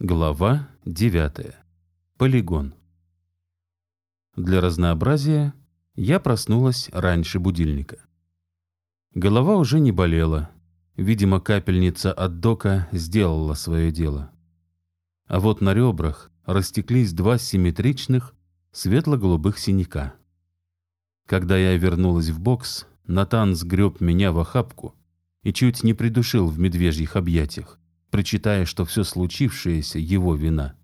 Глава 9. Полигон. Для разнообразия я проснулась раньше будильника. Голова уже не болела. Видимо, капельница от дока сделала свое дело. А вот на ребрах растеклись два симметричных светло-голубых синяка. Когда я вернулась в бокс, Натан сгреб меня в охапку и чуть не придушил в медвежьих объятиях, причитая, что все случившееся — его вина.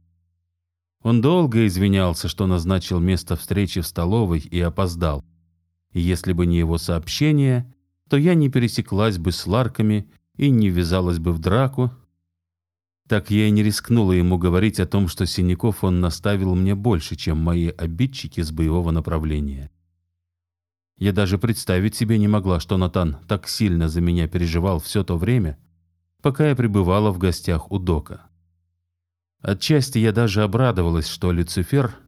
Он долго извинялся, что назначил место встречи в столовой и опоздал. И если бы не его сообщение, то я не пересеклась бы с Ларками и не ввязалась бы в драку. Так я и не рискнула ему говорить о том, что синяков он наставил мне больше, чем мои обидчики с боевого направления. Я даже представить себе не могла, что Натан так сильно за меня переживал все то время, пока я пребывала в гостях у Дока. Отчасти я даже обрадовалась, что Люцифер,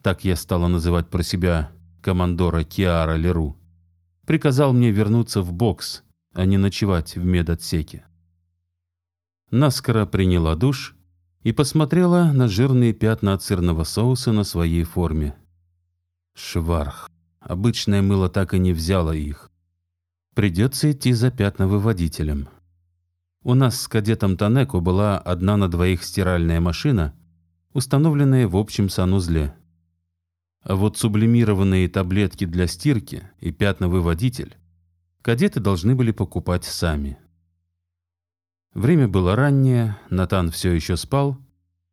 так я стала называть про себя командора Киара Леру, приказал мне вернуться в бокс, а не ночевать в медотсеке. Наскоро приняла душ и посмотрела на жирные пятна от сырного соуса на своей форме. Шварх. Обычное мыло так и не взяло их. Придется идти за пятновыводителем. У нас с кадетом Танеко была одна на двоих стиральная машина, установленная в общем санузле. А вот сублимированные таблетки для стирки и пятновыводитель кадеты должны были покупать сами. Время было раннее, Натан все еще спал,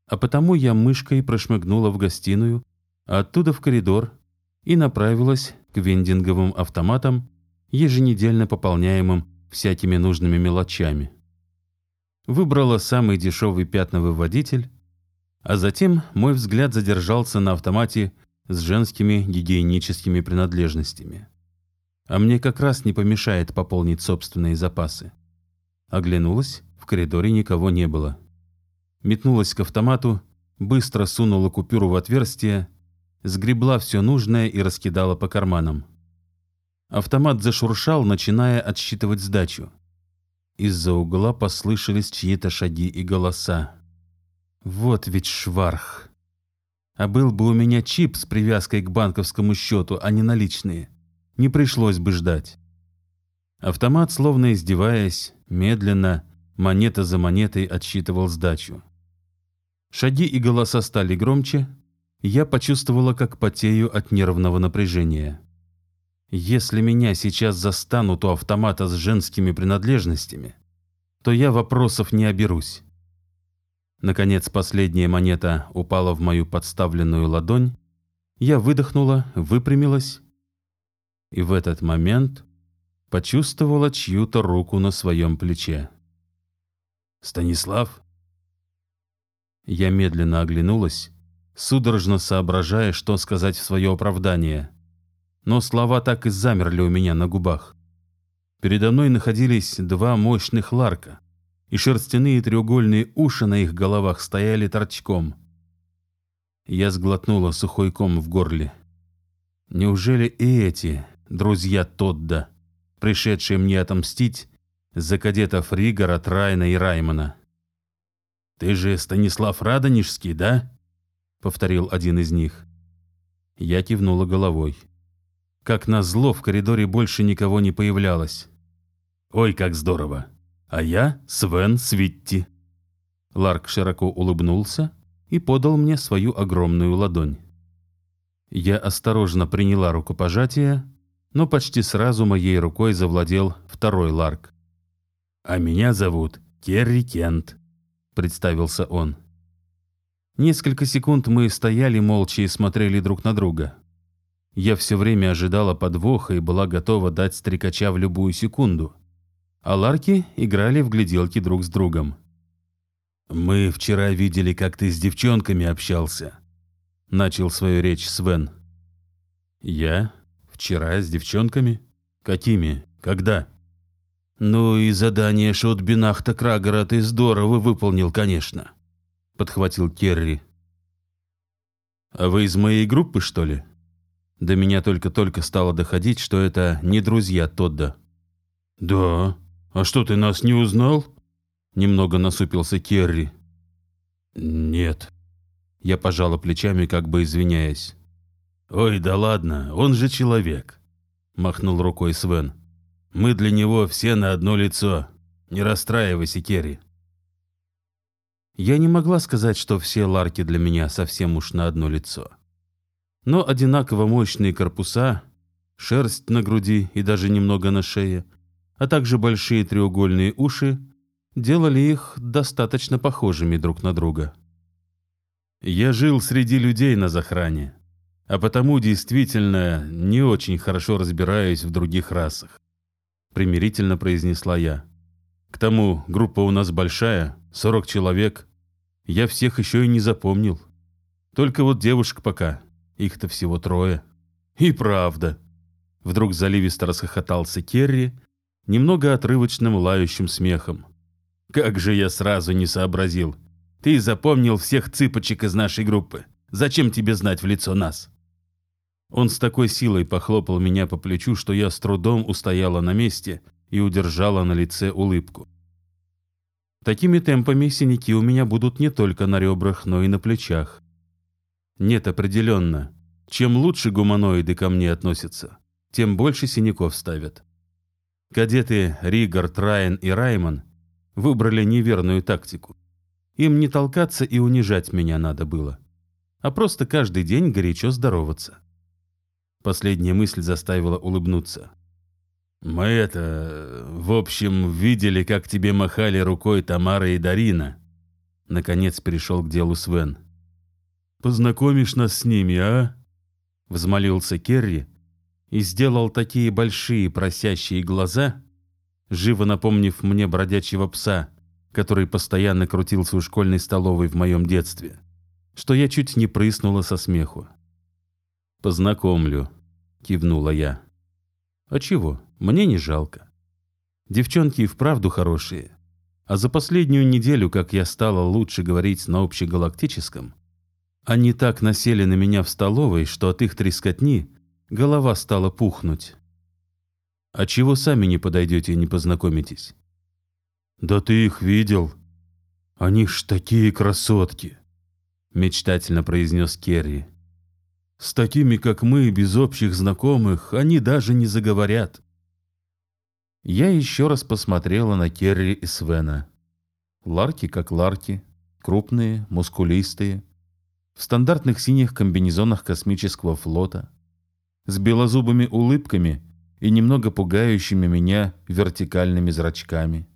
а потому я мышкой прошмыгнула в гостиную, а оттуда в коридор и направилась к вендинговым автоматам, еженедельно пополняемым всякими нужными мелочами. Выбрала самый дешевый пятновыводитель, а затем мой взгляд задержался на автомате с женскими гигиеническими принадлежностями. А мне как раз не помешает пополнить собственные запасы. Оглянулась, в коридоре никого не было. Метнулась к автомату, быстро сунула купюру в отверстие сгребла все нужное и раскидала по карманам. Автомат зашуршал, начиная отсчитывать сдачу. Из-за угла послышались чьи-то шаги и голоса. Вот ведь шварх. А был бы у меня чип с привязкой к банковскому счету, а не наличные. Не пришлось бы ждать. Автомат, словно издеваясь, медленно, монета за монетой отсчитывал сдачу. Шаги и голоса стали громче, я почувствовала, как потею от нервного напряжения. Если меня сейчас застанут у автомата с женскими принадлежностями, то я вопросов не оберусь. Наконец последняя монета упала в мою подставленную ладонь, я выдохнула, выпрямилась, и в этот момент почувствовала чью-то руку на своем плече. «Станислав?» Я медленно оглянулась, судорожно соображая, что сказать в свое оправдание. Но слова так и замерли у меня на губах. Передо мной находились два мощных ларка, и шерстяные треугольные уши на их головах стояли торчком. Я сглотнула сухой ком в горле. Неужели и эти друзья Тодда, пришедшие мне отомстить за кадетов Ригора, Трайна и Раймона? «Ты же Станислав Радонежский, да?» — повторил один из них. Я кивнула головой. Как назло, в коридоре больше никого не появлялось. «Ой, как здорово! А я Свен Свитти!» Ларк широко улыбнулся и подал мне свою огромную ладонь. Я осторожно приняла рукопожатие, но почти сразу моей рукой завладел второй Ларк. «А меня зовут Керри Кент», — представился он. Несколько секунд мы стояли молча и смотрели друг на друга. Я все время ожидала подвоха и была готова дать стрекача в любую секунду. А ларки играли в гляделки друг с другом. «Мы вчера видели, как ты с девчонками общался», — начал свою речь Свен. «Я? Вчера с девчонками? Какими? Когда?» «Ну и задание Шотбинахта Крагера ты здорово выполнил, конечно», подхватил Керри. «А вы из моей группы, что ли?» До меня только-только стало доходить, что это не друзья Тодда. «Да? А что, ты нас не узнал?» Немного насупился Керри. «Нет». Я пожала плечами, как бы извиняясь. «Ой, да ладно, он же человек», — махнул рукой Свен. «Мы для него все на одно лицо. Не расстраивайся, Керри». Я не могла сказать, что все ларки для меня совсем уж на одно лицо. Но одинаково мощные корпуса, шерсть на груди и даже немного на шее, а также большие треугольные уши делали их достаточно похожими друг на друга. Я жил среди людей на захране, а потому действительно не очень хорошо разбираюсь в других расах. Примирительно произнесла я. К тому, группа у нас большая, 40 человек, я всех еще и не запомнил. Только вот девушек пока. Их-то всего трое. И правда. Вдруг заливисто расхохотался Керри, немного отрывочным лающим смехом. Как же я сразу не сообразил. Ты запомнил всех цыпочек из нашей группы. Зачем тебе знать в лицо нас? Он с такой силой похлопал меня по плечу, что я с трудом устояла на месте и удержала на лице улыбку. Такими темпами синяки у меня будут не только на ребрах, но и на плечах. Нет, определенно. Чем лучше гуманоиды ко мне относятся, тем больше синяков ставят. Кадеты Ригар, Трайн и Раймон выбрали неверную тактику. Им не толкаться и унижать меня надо было, а просто каждый день горячо здороваться. Последняя мысль заставила улыбнуться. Мы это, в общем, видели, как тебе махали рукой Тамара и Дарина. Наконец перешел к делу Свен. Познакомишь нас с ними, а? Взмолился Керри и сделал такие большие просящие глаза, живо напомнив мне бродячего пса, который постоянно крутился у школьной столовой в моем детстве, что я чуть не прыснула со смеху. «Познакомлю», — кивнула я. «А чего?» Мне не жалко. Девчонки и вправду хорошие. А за последнюю неделю, как я стала лучше говорить на общегалактическом, они так насели на меня в столовой, что от их трескотни голова стала пухнуть. А чего сами не подойдете и не познакомитесь? Да ты их видел. Они ж такие красотки, мечтательно произнес Керри. С такими, как мы, без общих знакомых, они даже не заговорят. Я еще раз посмотрела на Керри и Свена. Ларки как ларки, крупные, мускулистые, в стандартных синих комбинезонах космического флота, с белозубыми улыбками и немного пугающими меня вертикальными зрачками.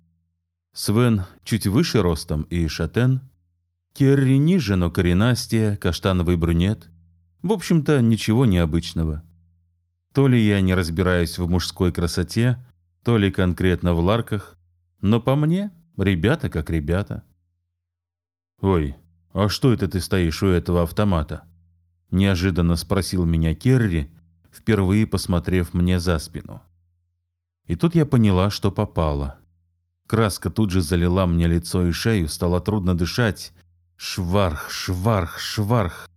Свен чуть выше ростом и шатен, Керри ниже, но коренастее, каштановый брюнет. В общем-то, ничего необычного. То ли я не разбираюсь в мужской красоте, то ли конкретно в ларках, но по мне ребята как ребята. «Ой, а что это ты стоишь у этого автомата?» Неожиданно спросил меня Керри, впервые посмотрев мне за спину. И тут я поняла, что попало. Краска тут же залила мне лицо и шею, стало трудно дышать. Шварх, шварх, шварх.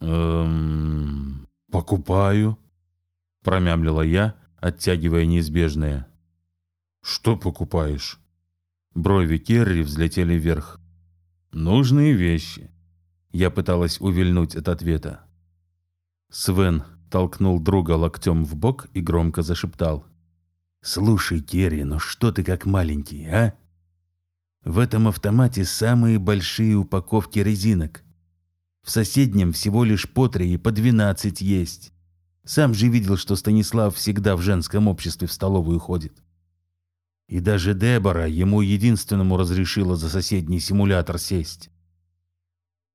«Эм... покупаю», — промямлила я, оттягивая неизбежное. «Что покупаешь?» Брови Керри взлетели вверх. «Нужные вещи». Я пыталась увильнуть от ответа. Свен толкнул друга локтем в бок и громко зашептал. «Слушай, Керри, ну что ты как маленький, а? В этом автомате самые большие упаковки резинок. В соседнем всего лишь по три и по двенадцать есть. Сам же видел, что Станислав всегда в женском обществе в столовую ходит. И даже Дебора ему единственному разрешила за соседний симулятор сесть.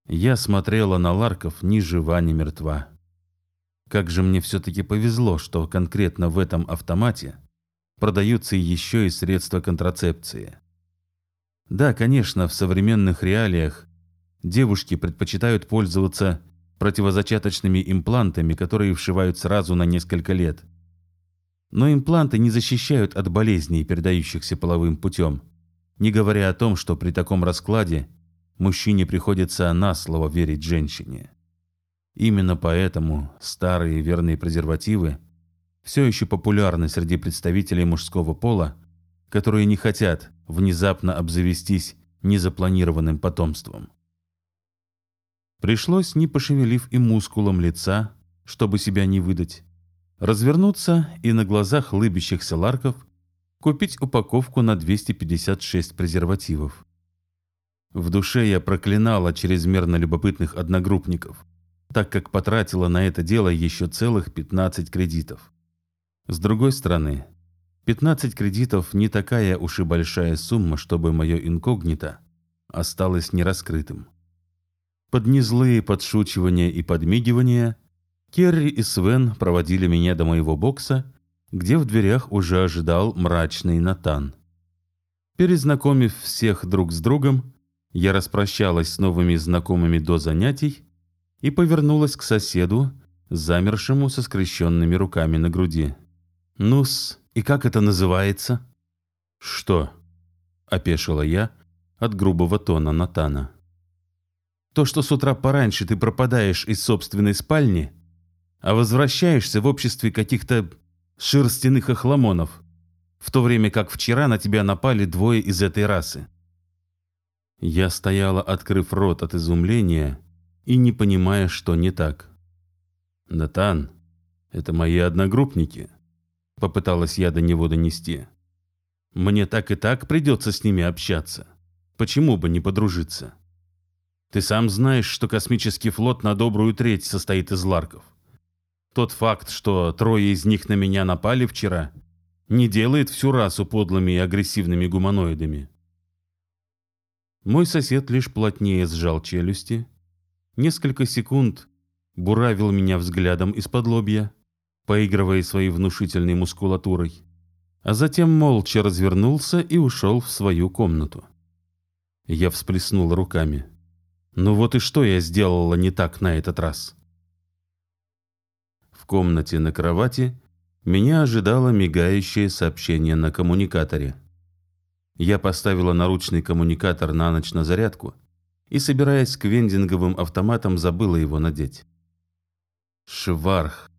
Я смотрела на Ларков ни жива, ни мертва. Как же мне все-таки повезло, что конкретно в этом автомате продаются еще и средства контрацепции. Да, конечно, в современных реалиях девушки предпочитают пользоваться противозачаточными имплантами, которые вшивают сразу на несколько лет. Но импланты не защищают от болезней, передающихся половым путем, не говоря о том, что при таком раскладе мужчине приходится на слово верить женщине. Именно поэтому старые верные презервативы все еще популярны среди представителей мужского пола, которые не хотят внезапно обзавестись незапланированным потомством. Пришлось, не пошевелив и мускулом лица, чтобы себя не выдать, развернуться и на глазах лыбящихся ларков купить упаковку на 256 презервативов. В душе я проклинала чрезмерно любопытных одногруппников, так как потратила на это дело еще целых 15 кредитов. С другой стороны, 15 кредитов не такая уж и большая сумма, чтобы мое инкогнито осталось нераскрытым. Под незлые подшучивания и подмигивания Керри и Свен проводили меня до моего бокса, где в дверях уже ожидал мрачный Натан. Перезнакомив всех друг с другом, я распрощалась с новыми знакомыми до занятий и повернулась к соседу, замершему со скрещенными руками на груди. «Ну-с, и как это называется?» «Что?» — опешила я от грубого тона Натана. То, что с утра пораньше ты пропадаешь из собственной спальни, а возвращаешься в обществе каких-то шерстяных охламонов, в то время как вчера на тебя напали двое из этой расы. Я стояла, открыв рот от изумления и не понимая, что не так. «Натан, это мои одногруппники», — попыталась я до него донести. «Мне так и так придется с ними общаться. Почему бы не подружиться?» Ты сам знаешь, что космический флот на добрую треть состоит из ларков. Тот факт, что трое из них на меня напали вчера, не делает всю расу подлыми и агрессивными гуманоидами. Мой сосед лишь плотнее сжал челюсти, несколько секунд буравил меня взглядом из-под лобья, поигрывая своей внушительной мускулатурой, а затем молча развернулся и ушел в свою комнату. Я всплеснул руками. Ну вот и что я сделала не так на этот раз? В комнате на кровати меня ожидало мигающее сообщение на коммуникаторе. Я поставила наручный коммуникатор на ночь на зарядку и, собираясь к вендинговым автоматам, забыла его надеть. Шварх.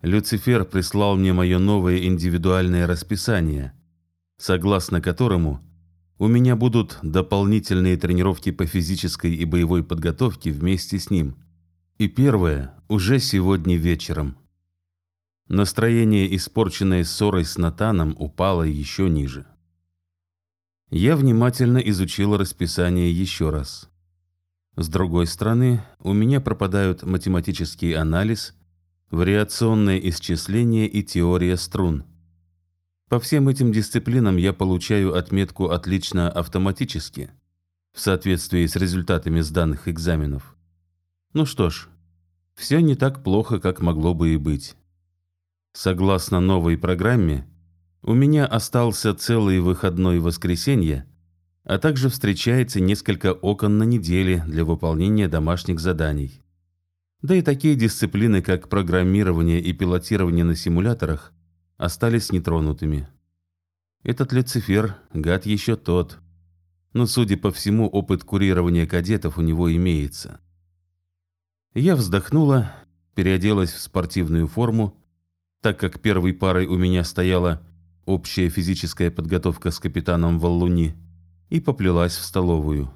Люцифер прислал мне мое новое индивидуальное расписание, согласно которому у меня будут дополнительные тренировки по физической и боевой подготовке вместе с ним. И первое уже сегодня вечером. Настроение, испорченное ссорой с Натаном, упало еще ниже. Я внимательно изучил расписание еще раз. С другой стороны, у меня пропадают математический анализ, вариационное исчисление и теория струн – по всем этим дисциплинам я получаю отметку «отлично» автоматически, в соответствии с результатами сданных экзаменов. Ну что ж, все не так плохо, как могло бы и быть. Согласно новой программе, у меня остался целый выходной воскресенье, а также встречается несколько окон на неделе для выполнения домашних заданий. Да и такие дисциплины, как программирование и пилотирование на симуляторах, остались нетронутыми. Этот Люцифер – гад еще тот. Но, судя по всему, опыт курирования кадетов у него имеется. Я вздохнула, переоделась в спортивную форму, так как первой парой у меня стояла общая физическая подготовка с капитаном Валлуни, и поплелась в столовую.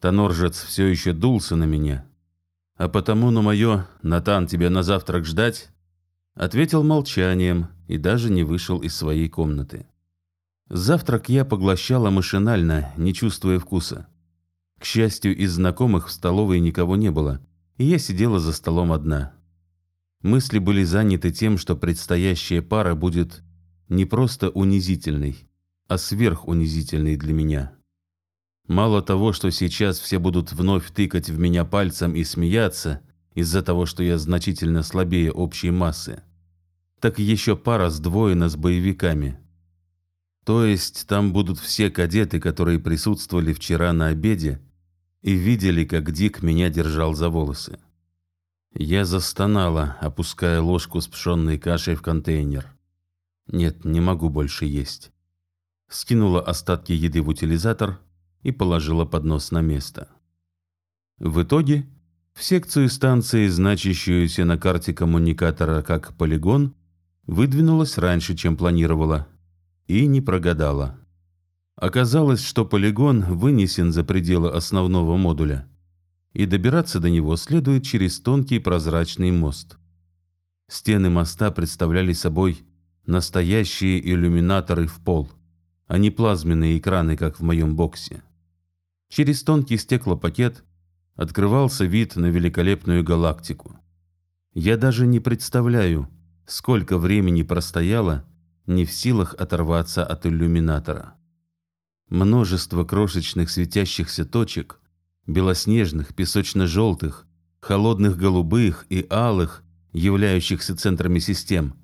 Тоноржец все еще дулся на меня, а потому на мое «Натан, тебя на завтрак ждать» Ответил молчанием и даже не вышел из своей комнаты. Завтрак я поглощала машинально, не чувствуя вкуса. К счастью, из знакомых в столовой никого не было, и я сидела за столом одна. Мысли были заняты тем, что предстоящая пара будет не просто унизительной, а сверхунизительной для меня. Мало того, что сейчас все будут вновь тыкать в меня пальцем и смеяться – из-за того, что я значительно слабее общей массы, так еще пара сдвоена с боевиками. То есть там будут все кадеты, которые присутствовали вчера на обеде и видели, как Дик меня держал за волосы. Я застонала, опуская ложку с пшенной кашей в контейнер. Нет, не могу больше есть. Скинула остатки еды в утилизатор и положила поднос на место. В итоге в секцию станции, значащуюся на карте коммуникатора как полигон, выдвинулась раньше, чем планировала, и не прогадала. Оказалось, что полигон вынесен за пределы основного модуля, и добираться до него следует через тонкий прозрачный мост. Стены моста представляли собой настоящие иллюминаторы в пол, а не плазменные экраны, как в моем боксе. Через тонкий стеклопакет открывался вид на великолепную галактику. Я даже не представляю, сколько времени простояло, не в силах оторваться от иллюминатора. Множество крошечных светящихся точек, белоснежных, песочно-желтых, холодных голубых и алых, являющихся центрами систем,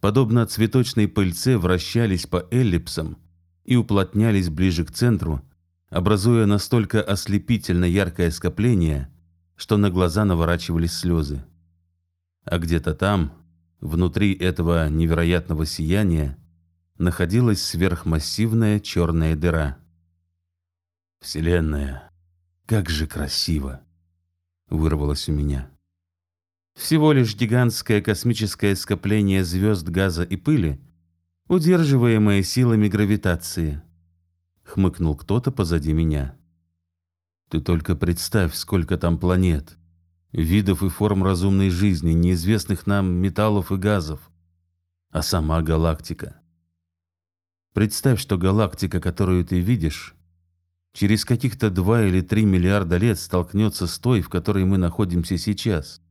подобно цветочной пыльце вращались по эллипсам и уплотнялись ближе к центру, образуя настолько ослепительно яркое скопление, что на глаза наворачивались слезы. А где-то там, внутри этого невероятного сияния, находилась сверхмассивная черная дыра. «Вселенная, как же красиво!» — вырвалось у меня. Всего лишь гигантское космическое скопление звезд, газа и пыли, удерживаемое силами гравитации. Хмыкнул кто-то позади меня. Ты только представь, сколько там планет, видов и форм разумной жизни, неизвестных нам металлов и газов. А сама галактика. Представь, что галактика, которую ты видишь, через каких-то два или три миллиарда лет столкнется с той, в которой мы находимся сейчас.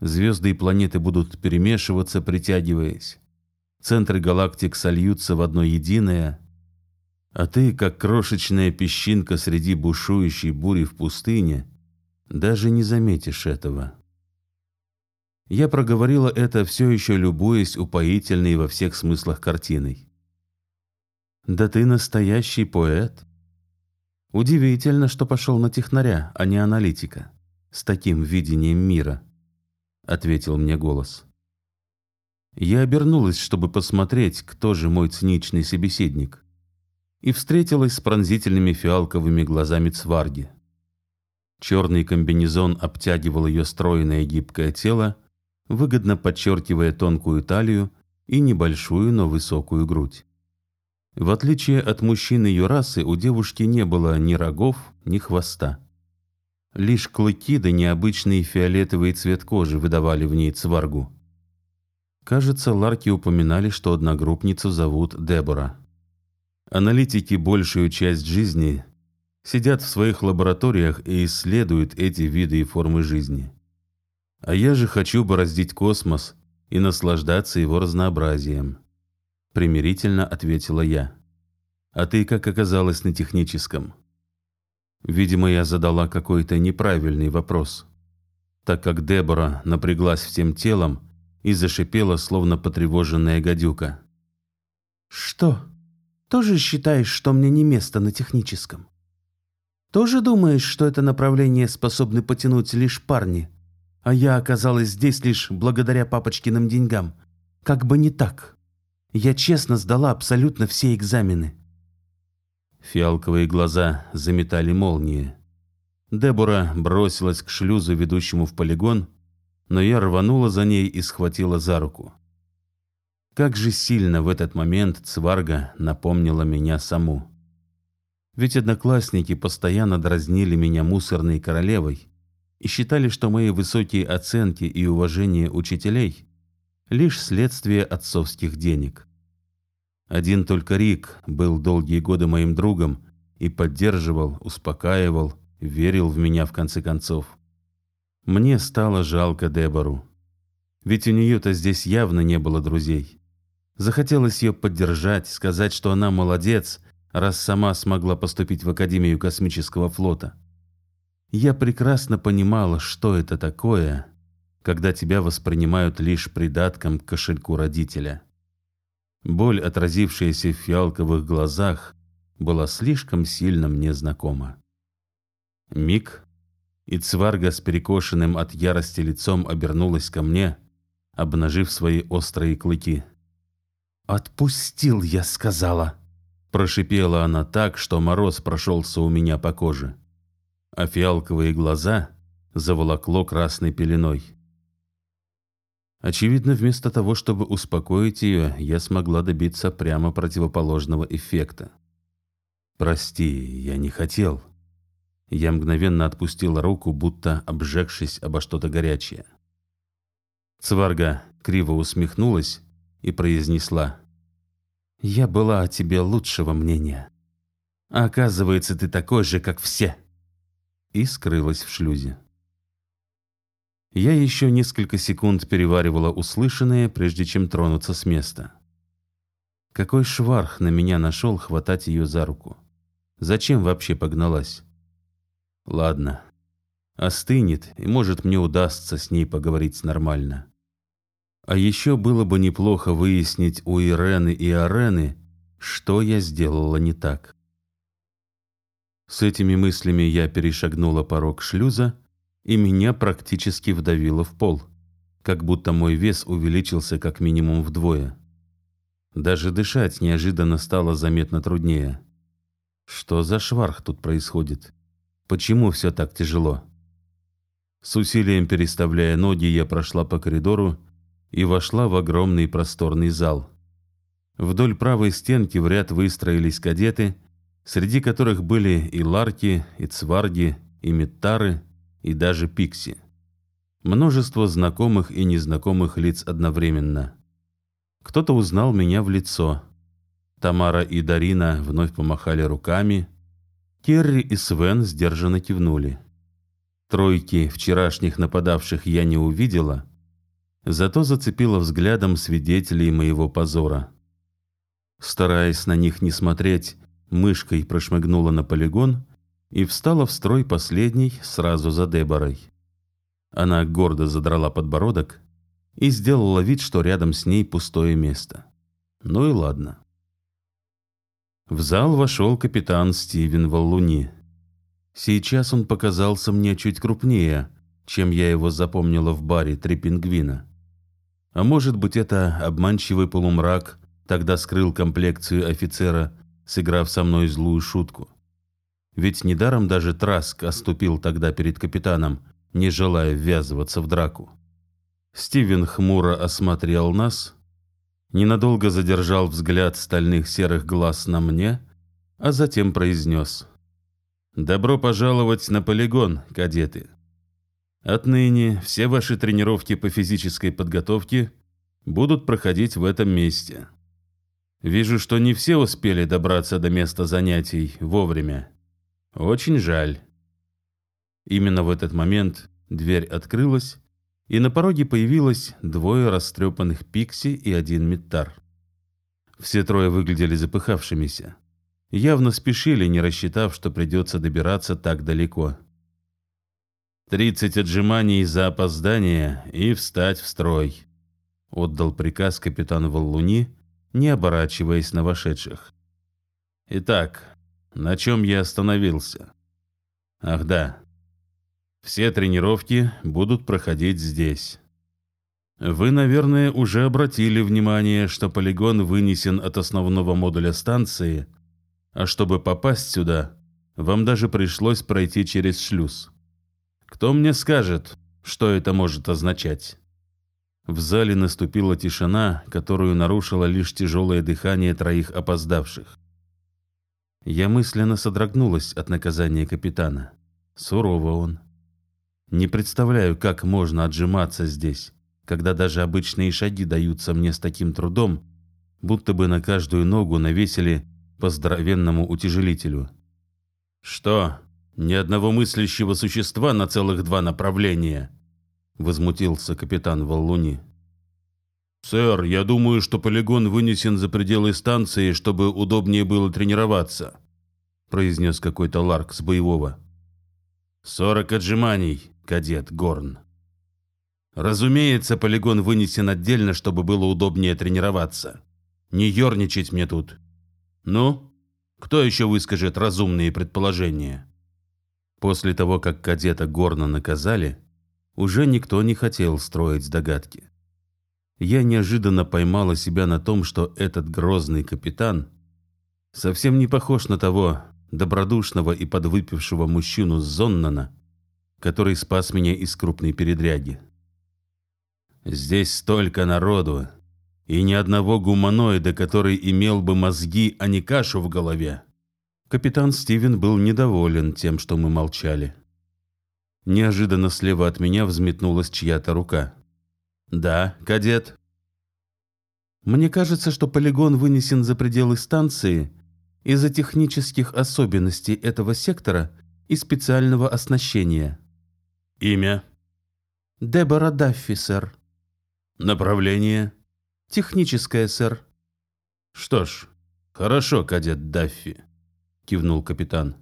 Звезды и планеты будут перемешиваться, притягиваясь. Центры галактик сольются в одно единое, а ты, как крошечная песчинка среди бушующей бури в пустыне, даже не заметишь этого. Я проговорила это, все еще любуясь упоительной во всех смыслах картиной. Да ты настоящий поэт. Удивительно, что пошел на технаря, а не аналитика, с таким видением мира, ответил мне голос. Я обернулась, чтобы посмотреть, кто же мой циничный собеседник, и встретилась с пронзительными фиалковыми глазами Цварги. Черный комбинезон обтягивал ее стройное гибкое тело, выгодно подчеркивая тонкую талию и небольшую, но высокую грудь. В отличие от мужчин ее расы, у девушки не было ни рогов, ни хвоста. Лишь клыки да необычный фиолетовый цвет кожи выдавали в ней цваргу. Кажется, Ларки упоминали, что одногруппницу зовут Дебора. Аналитики большую часть жизни сидят в своих лабораториях и исследуют эти виды и формы жизни. А я же хочу бороздить космос и наслаждаться его разнообразием примирительно ответила я. А ты как оказалась на техническом? Видимо, я задала какой-то неправильный вопрос, так как Дебора напряглась всем телом и зашипела, словно потревоженная гадюка. «Что? Тоже считаешь, что мне не место на техническом? Тоже думаешь, что это направление способны потянуть лишь парни, а я оказалась здесь лишь благодаря папочкиным деньгам? Как бы не так!» Я честно сдала абсолютно все экзамены. Фиалковые глаза заметали молнии. Дебора бросилась к шлюзу, ведущему в полигон, но я рванула за ней и схватила за руку. Как же сильно в этот момент Цварга напомнила меня саму. Ведь одноклассники постоянно дразнили меня мусорной королевой и считали, что мои высокие оценки и уважение учителей – лишь следствие отцовских денег. Один только Рик был долгие годы моим другом и поддерживал, успокаивал, верил в меня в конце концов. Мне стало жалко Дебору. Ведь у нее-то здесь явно не было друзей. Захотелось ее поддержать, сказать, что она молодец, раз сама смогла поступить в Академию космического флота. Я прекрасно понимала, что это такое, когда тебя воспринимают лишь придатком к кошельку родителя. Боль, отразившаяся в фиалковых глазах, была слишком сильно мне знакома. Миг, и Цварга с перекошенным от ярости лицом обернулась ко мне, обнажив свои острые клыки. «Отпустил, я сказала!» Прошипела она так, что мороз прошелся у меня по коже. А фиалковые глаза заволокло красной пеленой. Очевидно, вместо того, чтобы успокоить ее, я смогла добиться прямо противоположного эффекта. «Прости, я не хотел». Я мгновенно отпустила руку, будто обжегшись обо что-то горячее. Цварга криво усмехнулась и произнесла. «Я была о тебе лучшего мнения. А оказывается, ты такой же, как все». И скрылась в шлюзе. Я еще несколько секунд переваривала услышанное, прежде чем тронуться с места. Какой шварх на меня нашел хватать ее за руку? Зачем вообще погналась? Ладно, остынет, и, может, мне удастся с ней поговорить нормально. А еще было бы неплохо выяснить у Ирены и Арены, что я сделала не так. С этими мыслями я перешагнула порог шлюза, и меня практически вдавило в пол, как будто мой вес увеличился как минимум вдвое. Даже дышать неожиданно стало заметно труднее. Что за шварх тут происходит? Почему все так тяжело? С усилием переставляя ноги, я прошла по коридору и вошла в огромный просторный зал. Вдоль правой стенки в ряд выстроились кадеты, среди которых были и ларки, и цварги, и метары, и даже пикси. Множество знакомых и незнакомых лиц одновременно. Кто-то узнал меня в лицо. Тамара и Дарина вновь помахали руками. Керри и Свен сдержанно кивнули. Тройки вчерашних нападавших я не увидела, зато зацепила взглядом свидетелей моего позора. Стараясь на них не смотреть, мышкой прошмыгнула на полигон и встала в строй последней сразу за Деборой. Она гордо задрала подбородок и сделала вид, что рядом с ней пустое место. Ну и ладно. В зал вошел капитан Стивен Валлуни. Сейчас он показался мне чуть крупнее, чем я его запомнила в баре «Три пингвина». А может быть, это обманчивый полумрак тогда скрыл комплекцию офицера, сыграв со мной злую шутку. Ведь недаром даже Траск оступил тогда перед капитаном, не желая ввязываться в драку. Стивен хмуро осмотрел нас, ненадолго задержал взгляд стальных серых глаз на мне, а затем произнес «Добро пожаловать на полигон, кадеты. Отныне все ваши тренировки по физической подготовке будут проходить в этом месте. Вижу, что не все успели добраться до места занятий вовремя. Очень жаль». Именно в этот момент дверь открылась, и на пороге появилось двое растрепанных пикси и один метар. Все трое выглядели запыхавшимися. Явно спешили, не рассчитав, что придется добираться так далеко. «Тридцать отжиманий за опоздание и встать в строй», — отдал приказ капитан Валлуни, не оборачиваясь на вошедших. «Итак, на чем я остановился?» «Ах да, все тренировки будут проходить здесь. Вы, наверное, уже обратили внимание, что полигон вынесен от основного модуля станции, а чтобы попасть сюда, вам даже пришлось пройти через шлюз. Кто мне скажет, что это может означать? В зале наступила тишина, которую нарушило лишь тяжелое дыхание троих опоздавших. Я мысленно содрогнулась от наказания капитана. Сурово он. Не представляю, как можно отжиматься здесь, когда даже обычные шаги даются мне с таким трудом, будто бы на каждую ногу навесили по здоровенному утяжелителю. «Что, ни одного мыслящего существа на целых два направления?» — возмутился капитан Валлуни. «Сэр, я думаю, что полигон вынесен за пределы станции, чтобы удобнее было тренироваться», — произнес какой-то Ларк с боевого. «Сорок отжиманий», кадет Горн. Разумеется, полигон вынесен отдельно, чтобы было удобнее тренироваться. Не ерничать мне тут. Ну, кто еще выскажет разумные предположения? После того, как кадета Горна наказали, уже никто не хотел строить догадки. Я неожиданно поймала себя на том, что этот грозный капитан совсем не похож на того добродушного и подвыпившего мужчину Зоннана, который спас меня из крупной передряги. Здесь столько народу, и ни одного гуманоида, который имел бы мозги, а не кашу в голове. Капитан Стивен был недоволен тем, что мы молчали. Неожиданно слева от меня взметнулась чья-то рука. «Да, кадет». Мне кажется, что полигон вынесен за пределы станции из-за технических особенностей этого сектора и специального оснащения. Имя? Дебора Даффи, сэр. Направление? Техническое, сэр. Что ж, хорошо, кадет Даффи, кивнул капитан.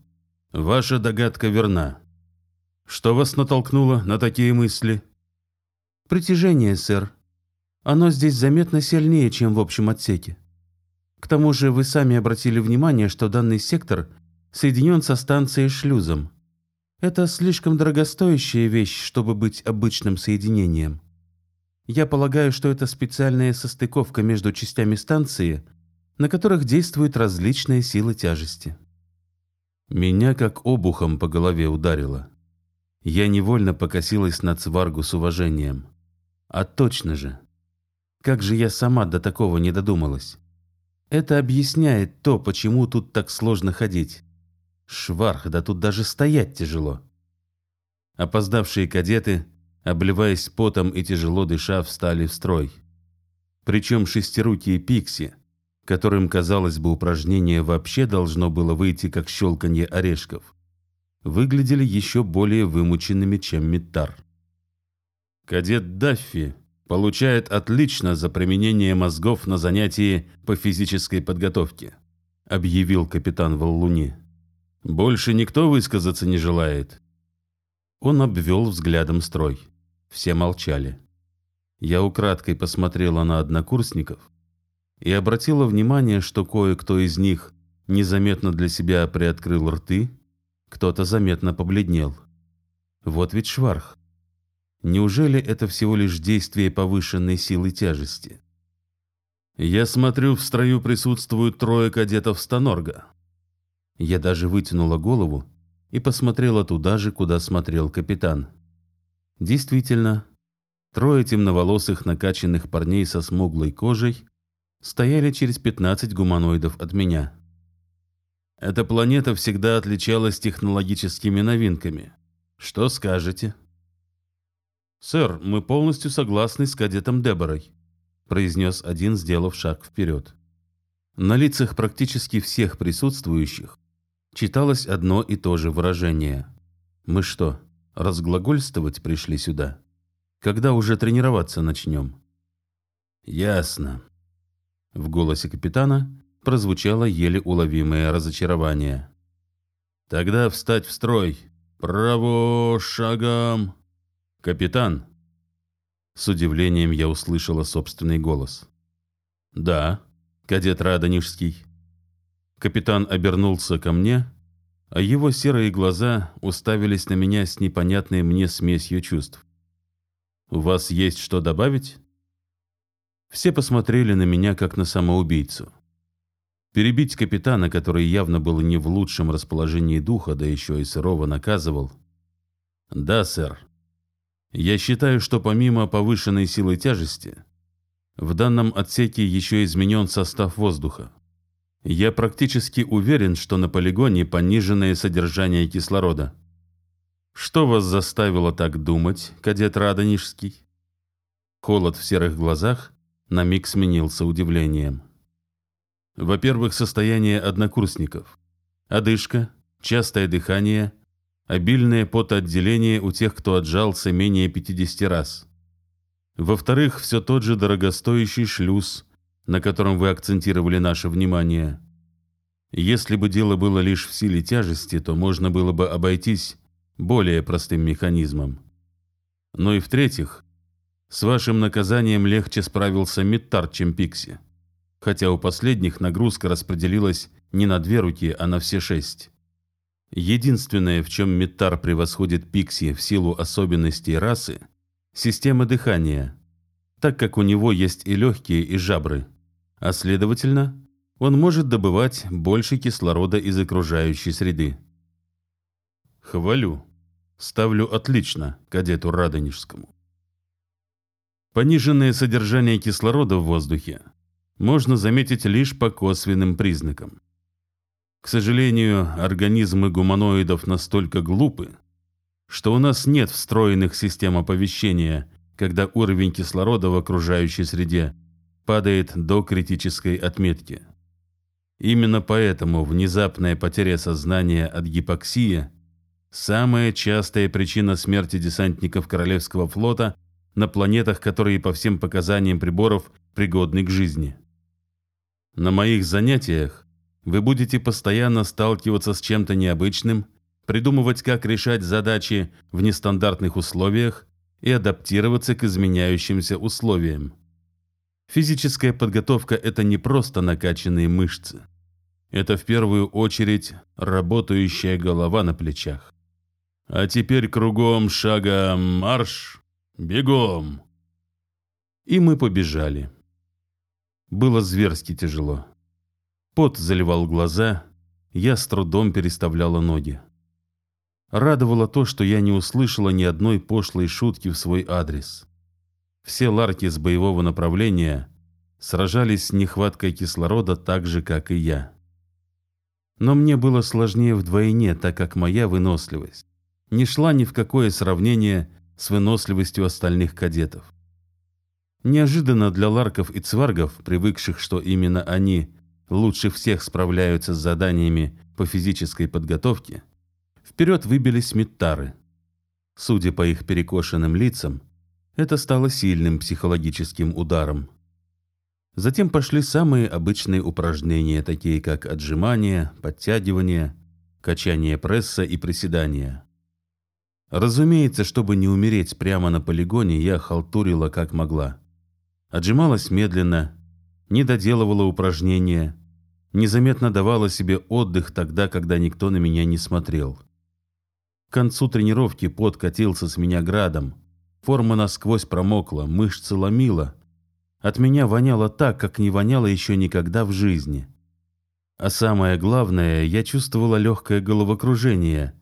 Ваша догадка верна. Что вас натолкнуло на такие мысли? Притяжение, сэр. Оно здесь заметно сильнее, чем в общем отсеке. К тому же вы сами обратили внимание, что данный сектор соединен со станцией шлюзом. Это слишком дорогостоящая вещь, чтобы быть обычным соединением. Я полагаю, что это специальная состыковка между частями станции, на которых действуют различные силы тяжести. Меня как обухом по голове ударило. Я невольно покосилась на Цваргу с уважением. А точно же. Как же я сама до такого не додумалась? Это объясняет то, почему тут так сложно ходить. Шварх, да тут даже стоять тяжело. Опоздавшие кадеты, обливаясь потом и тяжело дыша, встали в строй. Причем шестирукие пикси, которым, казалось бы, упражнение вообще должно было выйти как щелканье орешков, выглядели еще более вымученными, чем Миттар. Кадет Даффи получает отлично за применение мозгов на занятии по физической подготовке, объявил капитан Валлуни. Больше никто высказаться не желает. Он обвел взглядом строй. Все молчали. Я украдкой посмотрела на однокурсников и обратила внимание, что кое-кто из них незаметно для себя приоткрыл рты, кто-то заметно побледнел. Вот ведь шварх. Неужели это всего лишь действие повышенной силы тяжести? Я смотрю, в строю присутствуют трое кадетов Станорга. Я даже вытянула голову и посмотрела туда же, куда смотрел капитан. Действительно, трое темноволосых накачанных парней со смуглой кожей стояли через 15 гуманоидов от меня. Эта планета всегда отличалась технологическими новинками. Что скажете? «Сэр, мы полностью согласны с кадетом Деборой», произнес один, сделав шаг вперед. На лицах практически всех присутствующих читалось одно и то же выражение. «Мы что, разглагольствовать пришли сюда? Когда уже тренироваться начнем?» «Ясно». В голосе капитана прозвучало еле уловимое разочарование. «Тогда встать в строй. Право шагом!» «Капитан!» С удивлением я услышала собственный голос. «Да, кадет Радонежский». Капитан обернулся ко мне, а его серые глаза уставились на меня с непонятной мне смесью чувств. «У вас есть что добавить?» Все посмотрели на меня, как на самоубийцу. Перебить капитана, который явно был не в лучшем расположении духа, да еще и сырого наказывал. «Да, сэр», я считаю, что помимо повышенной силы тяжести, в данном отсеке еще изменен состав воздуха. Я практически уверен, что на полигоне пониженное содержание кислорода. Что вас заставило так думать, кадет Радонежский? Холод в серых глазах на миг сменился удивлением. Во-первых, состояние однокурсников. Одышка, частое дыхание – обильное потоотделение у тех, кто отжался менее 50 раз. Во-вторых, все тот же дорогостоящий шлюз, на котором вы акцентировали наше внимание. Если бы дело было лишь в силе тяжести, то можно было бы обойтись более простым механизмом. Но и в-третьих, с вашим наказанием легче справился Миттар, чем Пикси, хотя у последних нагрузка распределилась не на две руки, а на все шесть. Единственное, в чем Митар превосходит Пикси в силу особенностей расы – система дыхания, так как у него есть и легкие, и жабры, а следовательно, он может добывать больше кислорода из окружающей среды. Хвалю. Ставлю отлично кадету Радонежскому. Пониженное содержание кислорода в воздухе можно заметить лишь по косвенным признакам. К сожалению, организмы гуманоидов настолько глупы, что у нас нет встроенных систем оповещения, когда уровень кислорода в окружающей среде падает до критической отметки. Именно поэтому внезапная потеря сознания от гипоксии – самая частая причина смерти десантников Королевского флота на планетах, которые по всем показаниям приборов пригодны к жизни. На моих занятиях вы будете постоянно сталкиваться с чем-то необычным, придумывать, как решать задачи в нестандартных условиях и адаптироваться к изменяющимся условиям. Физическая подготовка – это не просто накачанные мышцы. Это в первую очередь работающая голова на плечах. А теперь кругом шага марш, бегом. И мы побежали. Было зверски тяжело. Пот заливал глаза, я с трудом переставляла ноги. Радовало то, что я не услышала ни одной пошлой шутки в свой адрес. Все ларки с боевого направления сражались с нехваткой кислорода так же, как и я. Но мне было сложнее вдвойне, так как моя выносливость не шла ни в какое сравнение с выносливостью остальных кадетов. Неожиданно для ларков и цваргов, привыкших, что именно они лучше всех справляются с заданиями по физической подготовке, вперед выбились метары. Судя по их перекошенным лицам, это стало сильным психологическим ударом. Затем пошли самые обычные упражнения, такие как отжимания, подтягивания, качание пресса и приседания. Разумеется, чтобы не умереть прямо на полигоне, я халтурила как могла. Отжималась медленно, не доделывала упражнения, незаметно давала себе отдых тогда, когда никто на меня не смотрел. К концу тренировки пот катился с меня градом, форма насквозь промокла, мышцы ломила. От меня воняло так, как не воняло еще никогда в жизни. А самое главное, я чувствовала легкое головокружение,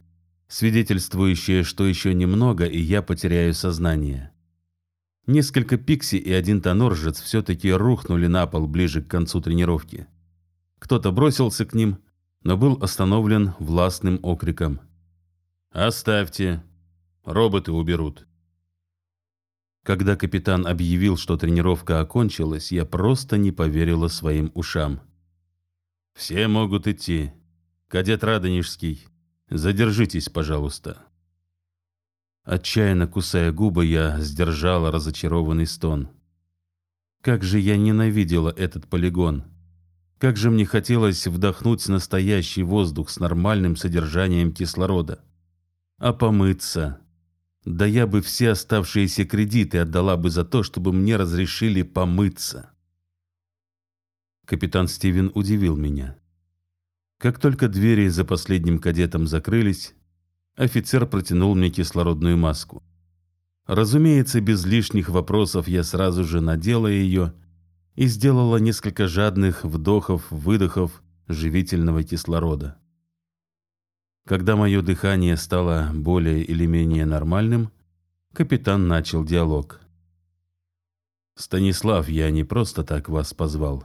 свидетельствующее, что еще немного, и я потеряю сознание. Несколько пикси и один тоноржец все-таки рухнули на пол ближе к концу тренировки. Кто-то бросился к ним, но был остановлен властным окриком. «Оставьте! Роботы уберут!» Когда капитан объявил, что тренировка окончилась, я просто не поверила своим ушам. «Все могут идти. Кадет Радонежский, задержитесь, пожалуйста». Отчаянно кусая губы, я сдержала разочарованный стон. Как же я ненавидела этот полигон. Как же мне хотелось вдохнуть настоящий воздух с нормальным содержанием кислорода. А помыться. Да я бы все оставшиеся кредиты отдала бы за то, чтобы мне разрешили помыться. Капитан Стивен удивил меня. Как только двери за последним кадетом закрылись, Офицер протянул мне кислородную маску. Разумеется, без лишних вопросов я сразу же надела ее и сделала несколько жадных вдохов-выдохов живительного кислорода. Когда мое дыхание стало более или менее нормальным, капитан начал диалог. «Станислав, я не просто так вас позвал.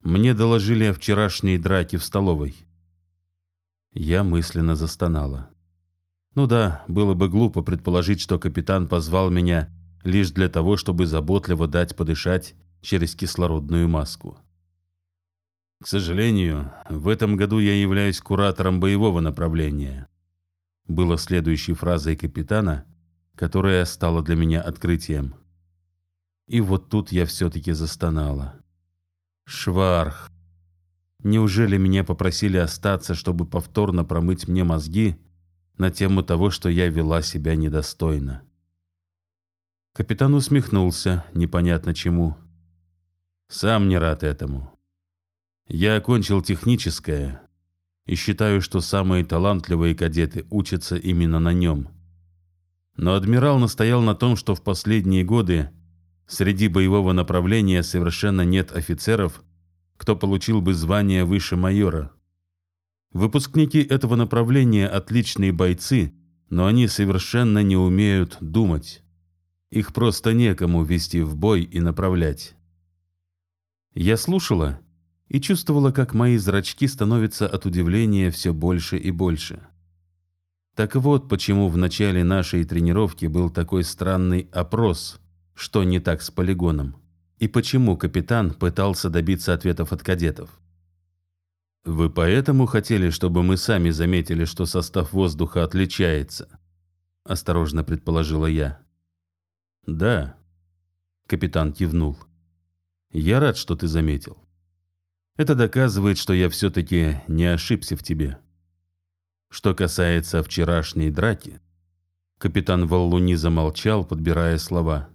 Мне доложили о вчерашней драке в столовой». Я мысленно застонала. Ну да, было бы глупо предположить, что капитан позвал меня лишь для того, чтобы заботливо дать подышать через кислородную маску. К сожалению, в этом году я являюсь куратором боевого направления. Было следующей фразой капитана, которая стала для меня открытием. И вот тут я все-таки застонала. Шварх. Неужели меня попросили остаться, чтобы повторно промыть мне мозги на тему того, что я вела себя недостойно. Капитан усмехнулся, непонятно чему. Сам не рад этому. Я окончил техническое и считаю, что самые талантливые кадеты учатся именно на нем. Но адмирал настоял на том, что в последние годы среди боевого направления совершенно нет офицеров, кто получил бы звание выше майора. Выпускники этого направления отличные бойцы, но они совершенно не умеют думать. Их просто некому вести в бой и направлять. Я слушала и чувствовала, как мои зрачки становятся от удивления все больше и больше. Так вот, почему в начале нашей тренировки был такой странный опрос, что не так с полигоном, и почему капитан пытался добиться ответов от кадетов. Вы поэтому хотели, чтобы мы сами заметили, что состав воздуха отличается? Осторожно предположила я. Да. Капитан кивнул. Я рад, что ты заметил. Это доказывает, что я все-таки не ошибся в тебе. Что касается вчерашней драки, капитан Валлуни замолчал, подбирая слова.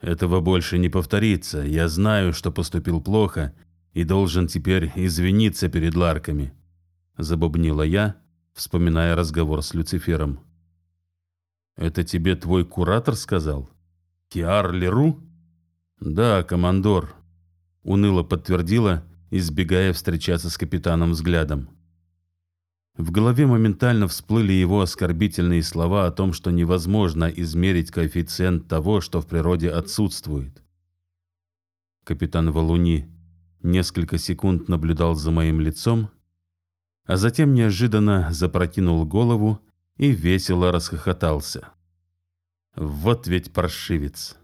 Этого больше не повторится. Я знаю, что поступил плохо и должен теперь извиниться перед Ларками. Забубнила я, вспоминая разговор с Люцифером. Это тебе твой куратор сказал? Киар Леру? Да, командор. Уныло подтвердила, избегая встречаться с капитаном взглядом. В голове моментально всплыли его оскорбительные слова о том, что невозможно измерить коэффициент того, что в природе отсутствует. Капитан Валуни несколько секунд наблюдал за моим лицом, а затем неожиданно запрокинул голову и весело расхохотался. Вот ведь паршивец.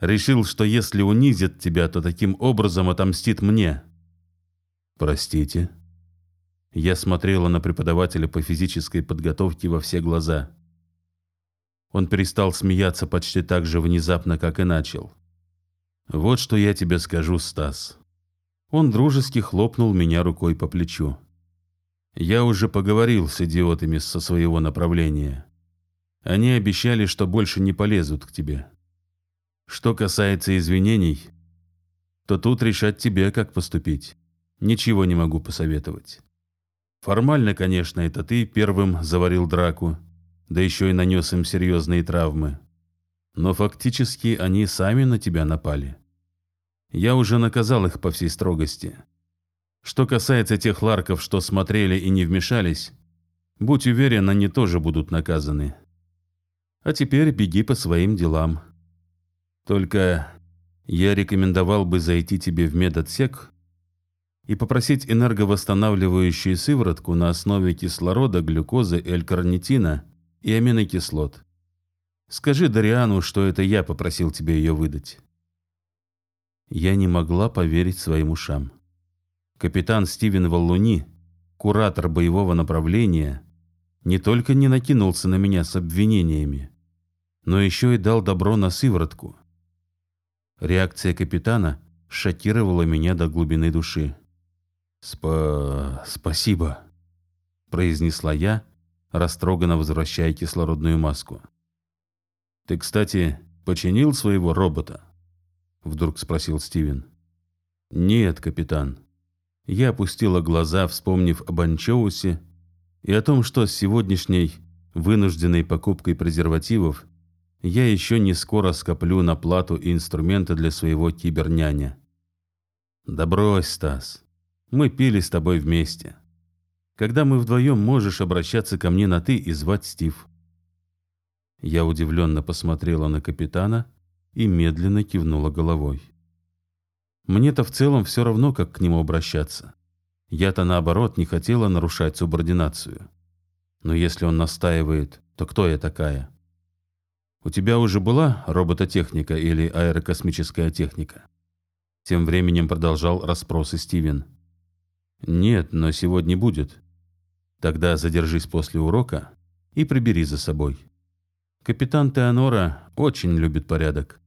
Решил, что если унизит тебя, то таким образом отомстит мне. Простите, я смотрела на преподавателя по физической подготовке во все глаза. Он перестал смеяться почти так же внезапно, как и начал. «Вот что я тебе скажу, Стас». Он дружески хлопнул меня рукой по плечу. «Я уже поговорил с идиотами со своего направления. Они обещали, что больше не полезут к тебе. Что касается извинений, то тут решать тебе, как поступить. Ничего не могу посоветовать». Формально, конечно, это ты первым заварил драку, да еще и нанес им серьезные травмы. Но фактически они сами на тебя напали. Я уже наказал их по всей строгости. Что касается тех ларков, что смотрели и не вмешались, будь уверен, они тоже будут наказаны. А теперь беги по своим делам. Только я рекомендовал бы зайти тебе в медотсек и попросить энерговосстанавливающую сыворотку на основе кислорода, глюкозы, L-карнитина и аминокислот. Скажи Дариану, что это я попросил тебе ее выдать. Я не могла поверить своим ушам. Капитан Стивен Валлуни, куратор боевого направления, не только не накинулся на меня с обвинениями, но еще и дал добро на сыворотку. Реакция капитана шокировала меня до глубины души. «Спа... спасибо», — произнесла я, растроганно возвращая кислородную маску. «Ты, кстати, починил своего робота?» — вдруг спросил Стивен. «Нет, капитан». Я опустила глаза, вспомнив об анчоусе и о том, что с сегодняшней вынужденной покупкой презервативов я еще не скоро скоплю на плату и инструменты для своего киберняня. «Да брось, Стас», мы пили с тобой вместе. Когда мы вдвоем, можешь обращаться ко мне на «ты» и звать Стив». Я удивленно посмотрела на капитана и медленно кивнула головой. Мне-то в целом все равно, как к нему обращаться. Я-то, наоборот, не хотела нарушать субординацию. Но если он настаивает, то кто я такая? У тебя уже была робототехника или аэрокосмическая техника? Тем временем продолжал расспросы Стивен. «Нет, но сегодня будет. Тогда задержись после урока и прибери за собой. Капитан Теонора очень любит порядок.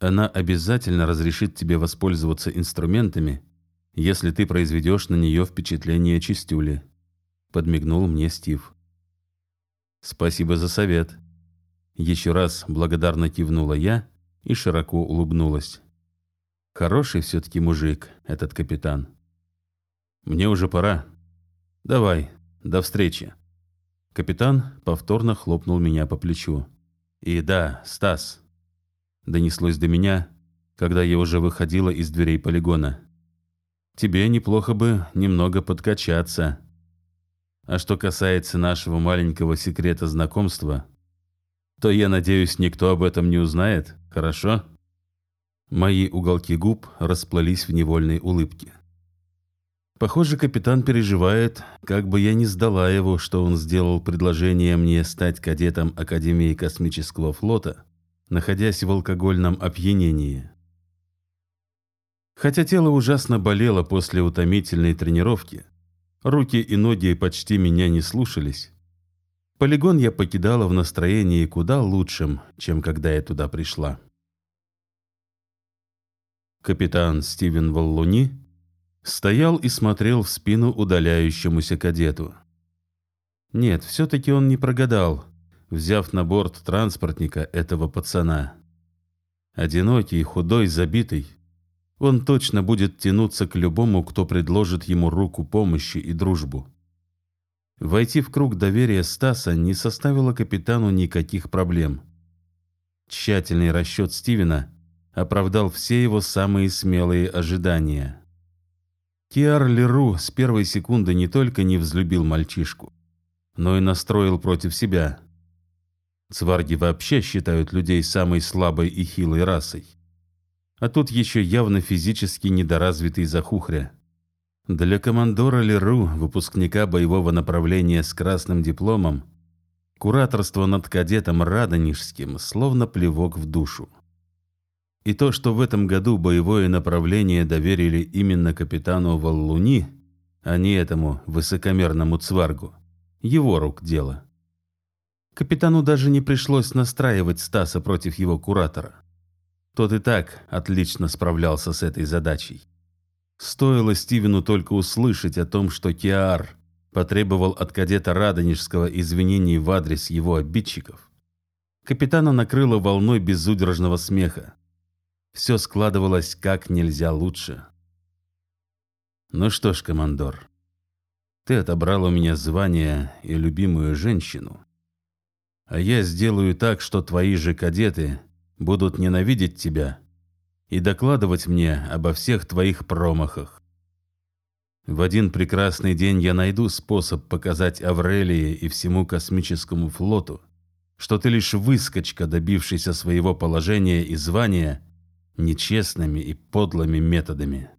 Она обязательно разрешит тебе воспользоваться инструментами, если ты произведешь на нее впечатление чистюли», — подмигнул мне Стив. «Спасибо за совет». Еще раз благодарно кивнула я и широко улыбнулась. Хороший все-таки мужик, этот капитан. Мне уже пора. Давай, до встречи. Капитан повторно хлопнул меня по плечу. И да, Стас. Донеслось до меня, когда я уже выходила из дверей полигона. Тебе неплохо бы немного подкачаться. А что касается нашего маленького секрета знакомства, то я надеюсь, никто об этом не узнает, хорошо? Мои уголки губ расплылись в невольной улыбке. Похоже, капитан переживает, как бы я не сдала его, что он сделал предложение мне стать кадетом Академии космического флота, находясь в алкогольном опьянении. Хотя тело ужасно болело после утомительной тренировки, руки и ноги почти меня не слушались. Полигон я покидала в настроении куда лучшим, чем когда я туда пришла. Капитан Стивен Валлуни стоял и смотрел в спину удаляющемуся кадету. Нет, все-таки он не прогадал, взяв на борт транспортника этого пацана. Одинокий, худой, забитый, он точно будет тянуться к любому, кто предложит ему руку помощи и дружбу. Войти в круг доверия Стаса не составило капитану никаких проблем. Тщательный расчет Стивена оправдал все его самые смелые ожидания. Киар Леру с первой секунды не только не взлюбил мальчишку, но и настроил против себя. Цварги вообще считают людей самой слабой и хилой расой. А тут еще явно физически недоразвитый захухря. Для командора Леру, выпускника боевого направления с красным дипломом, кураторство над кадетом Радонежским словно плевок в душу. И то, что в этом году боевое направление доверили именно капитану Валлуни, а не этому высокомерному цваргу, его рук дело. Капитану даже не пришлось настраивать Стаса против его куратора. Тот и так отлично справлялся с этой задачей. Стоило Стивену только услышать о том, что Киар потребовал от кадета Радонежского извинений в адрес его обидчиков, капитана накрыло волной безудержного смеха все складывалось как нельзя лучше. Ну что ж, командор, ты отобрал у меня звание и любимую женщину, а я сделаю так, что твои же кадеты будут ненавидеть тебя и докладывать мне обо всех твоих промахах. В один прекрасный день я найду способ показать Аврелии и всему космическому флоту, что ты лишь выскочка, добившийся своего положения и звания – нечестными и подлыми методами.